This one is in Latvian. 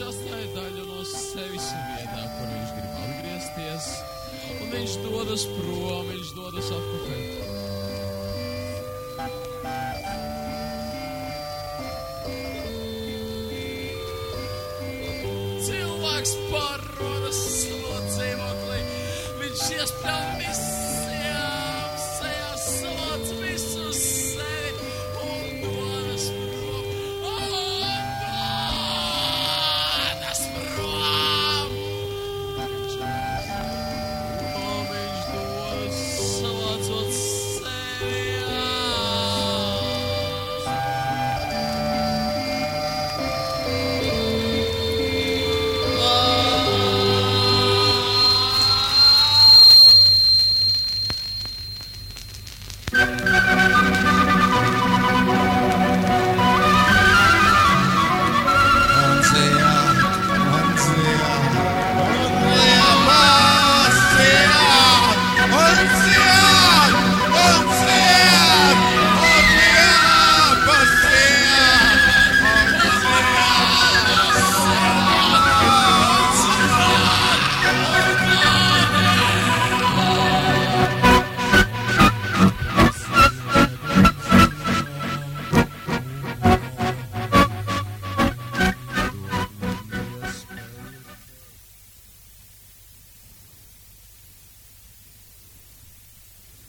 viņš atstāja daļu no sevis vietā, kur viņš grib atgriezties. Un viņš dodas prom, viņš dodas atpakaļ. Cilvēks parodas savā dzīvoklī. Viņš iespļauj visu